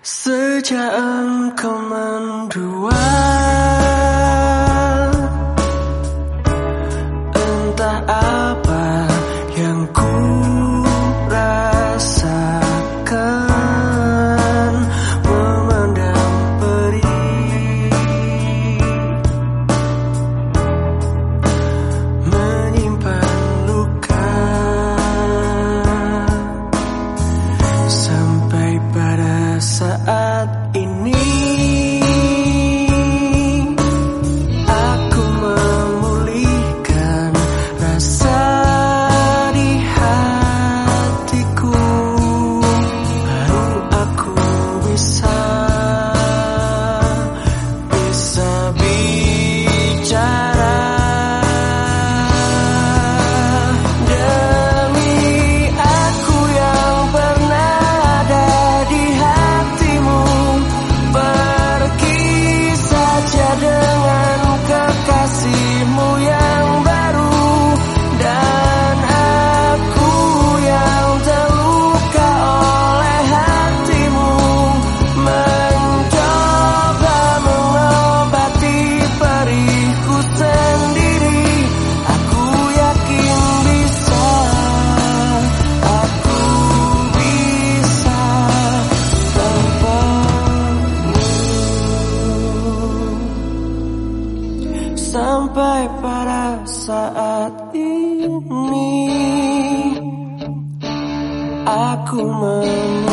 Sejak engkau mendua Entah apa yang ku sampai pada saat ini. Aku menunggu